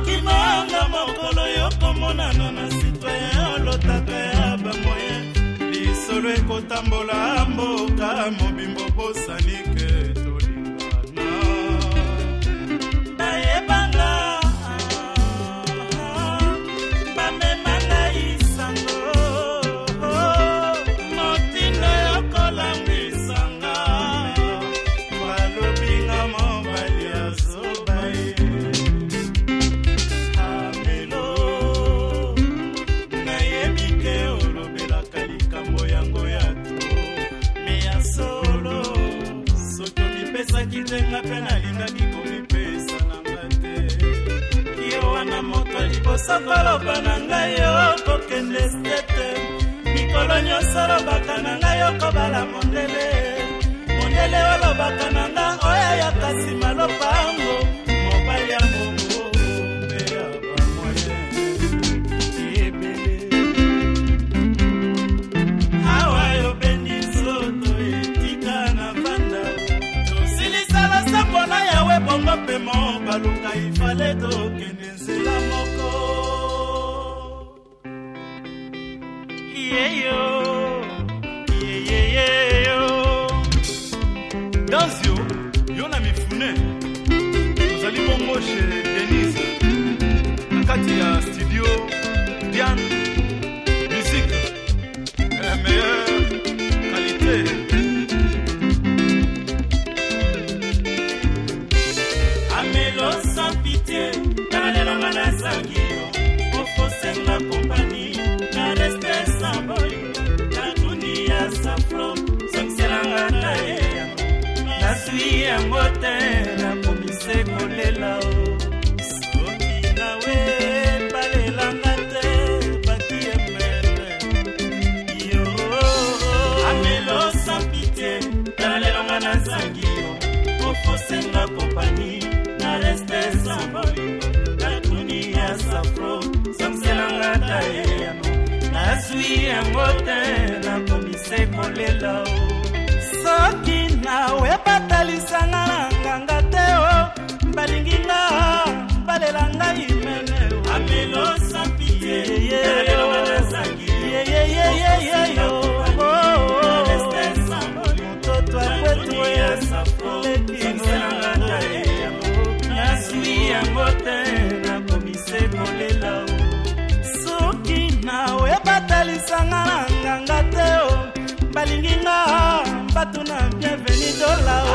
okimanga mokolo yokomonana na sitwaye olotaka ya bamoye lisolo ekotambola mboka mobimbo bosanike kosokoloba na ngai yo kokende sete mikolo nyonso olobaka na ngai okobala mondele mondele olobaka na nga oya yaka nsima lopango mobali ya momo mpe ya bamoye ebele awa yobendi nzoto etika na banda tosilisa losambo na yawe bongo mpe mobaluka ifale tokende nzela moko ¡Gracias! Studio, natuni safro samselanga ta eyano nazwi yango te nakomisa ekolela soki nawebatalisanga na nganga basanga na nganga te o balingi nga bato na bienveni dola o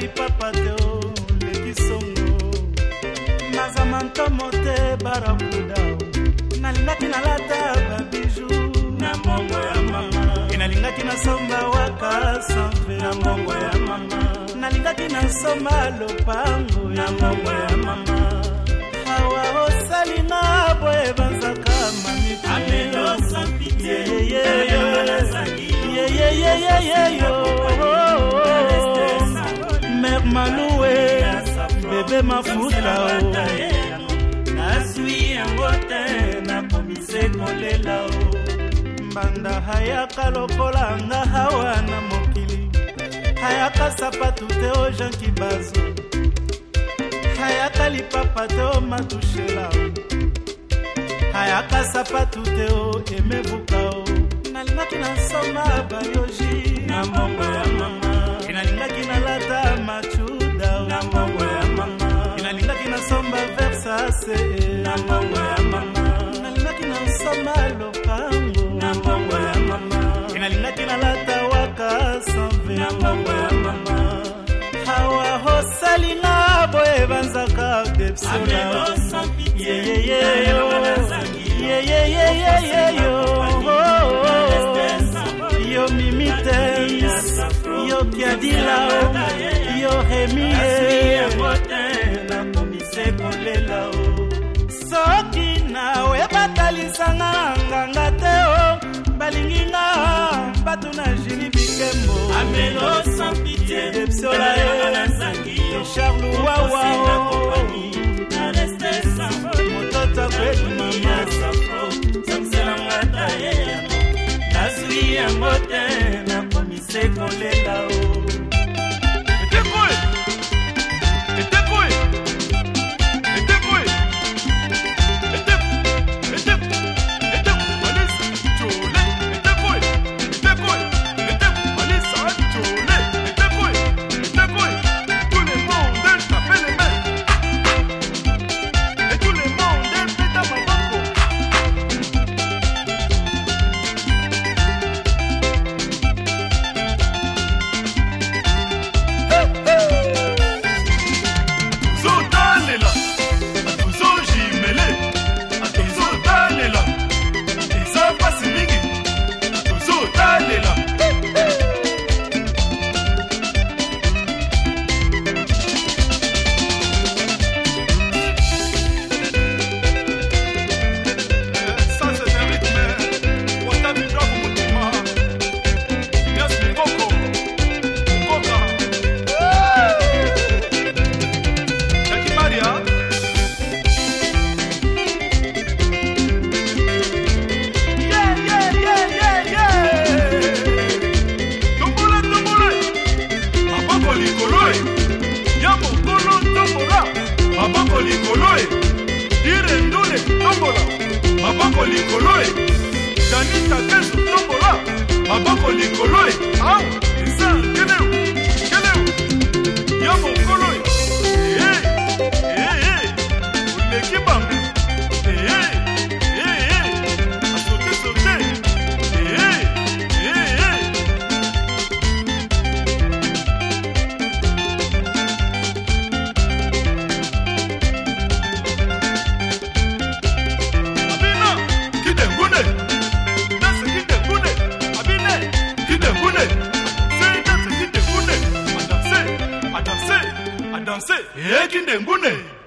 lipapa te oleki songo mazamanta mote barakuda nalingaki nalata babiju na mbongo ya mama enalingaki nasomba waka sanfe na mbongo ya mama nalingaki nasomba lopango na mbongo ya mama mafuta oh. nazwi yango te nakomise kolela o oh. mbanda hayaka lokola nga hawa na mokili hayaka sapatu te o oh, janki bazo hayaka lipapa te o matushela hayaka sapatu te o emebuka o nalingaki na nsoma bayoji na mongo ya mama enalingaki yo yo mimiteis yo kiadilao yo remie nakomisi kolela soki nawe batalisanga na nganga te o balingi nga bato na jini bikembo amelo sans pitié depsola e charles wawao maboko likolo e janita tesu tombola maboko likolo e a eza keleu keleu yo mokolo e oleki ba Chineke na-egbu na